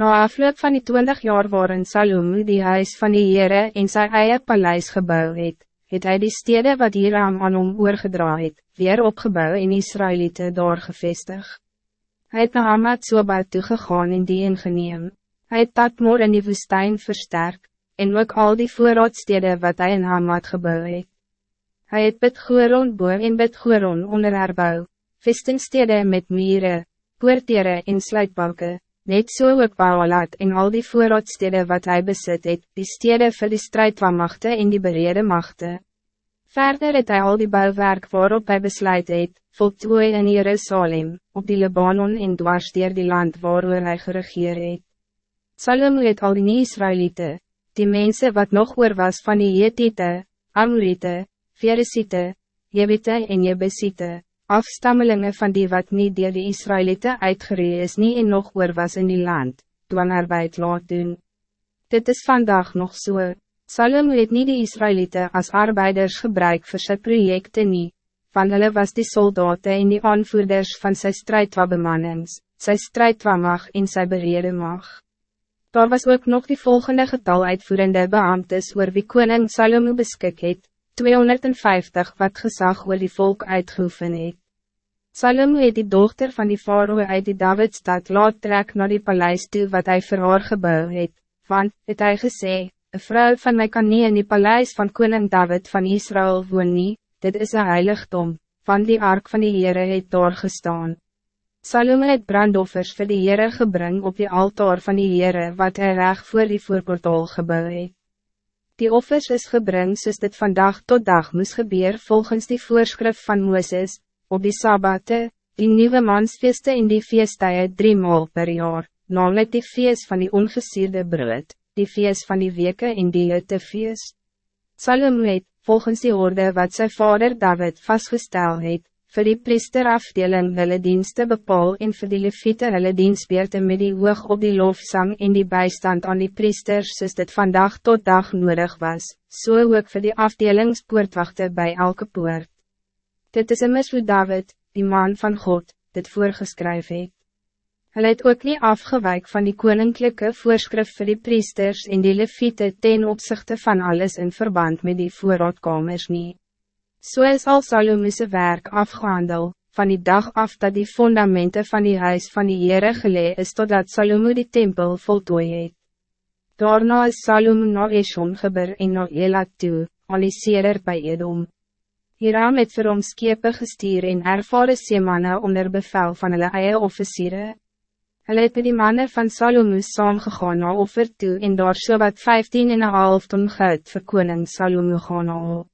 Na afloop van die twintig jaar waarin Salomo die huis van die Heere en sy eie paleis gebouw het, het hy die stede wat Hiram aan hom oorgedra het, weer opgebouw en Israëlieten daar gevestig. Hy het na Hamad Soba toegegaan en die ingeneem. Hy het Tatmor in die woestijn versterk, en ook al die voorraadstede wat hij in Hamad gebouw het. Hy het bid Goeron boor en bid Goeron onder herbouw, vestingstede met mieren, poortere en sluitbalke, net so ook Baalat en al die voorraadstede wat hij besit het, die stede vir die strijdwamachte en die berede machte. Verder het hij al die bouwwerk waarop hij besluit het, voltooi in Jerusalem, op die Libanon en dwars dier die land waarover hij geregeer het. Salomo het al die Israëlieten, die mensen wat nog oor was van die Jetite, Amorite, Veresite, Jebite en Jebesite, afstammelingen van die wat niet dier die Israëlieten uitgeree is nie en nog oor was in die land, dwangarbeid laat doen. Dit is vandaag nog zo. So. Salomo het nie die Israëlieten als arbeiders gebruik voor sy projekte nie, van hulle was die soldaten en die aanvoerders van sy strijdwabemannings, sy strijdwamag en sy berede mag. Daar was ook nog die volgende getal uitvoerende beambtes oor wie koning Salomo beskik het, 250 wat gezag oor die volk uitgeoefen het. Salomo het die dochter van die faroe uit die Davidstad laat trek naar die paleis toe wat hij vir haar gebouw het, want, het hy gesê, een vrouw van mij kan niet in die paleis van koning David van Israël woon nie, dit is een heiligdom, van die ark van die Heere het daar gestaan. Salomo het brandoffers vir die Heere gebring op die altaar van die Heere wat hij reg voor die voorportaal gebouw het. Die offers is gebring soos dit vandag tot dag moes gebeur volgens die voorschrift van Mooses, op die sabbate, die nieuwe mansfeeste in die feestuie drie maal per jaar, namelijk die feest van die ongesierde brood, die feest van die weke in die jutte feest. Salomo het, volgens die orde wat zijn vader David vastgesteld het, voor die priesterafdeling hulle dienste bepaal en vir die leviete hulle dienstbeerte met die hoog op die lofsang en die bijstand aan die priesters soos dit vandag tot dag nodig was, so ook vir die afdelingspoortwachte bij elke poort. Dit is immers hoe David, die man van God, dit voorgeskryf het. Hy het ook niet afgewijk van die koninklijke voorschrift voor die priesters en die leviete ten opzichte van alles in verband met die voorraadkamers nie. So is al Salomo'se werk afgehandel, van die dag af dat die fundamenten van die huis van die Heere gelee is totdat Salomo die tempel voltooi het. Daarna is Salomo na Eshon geber en na Elat toe, al die by Edom. Hiram het vir hom skepe gestuur en ervare seemanne onder bevel van hulle eie officieren. Hulle het met die mannen van Salomo saamgegaan na offer toe en daar so wat 15 en een half ton goud vir koning Salomo gaan haal.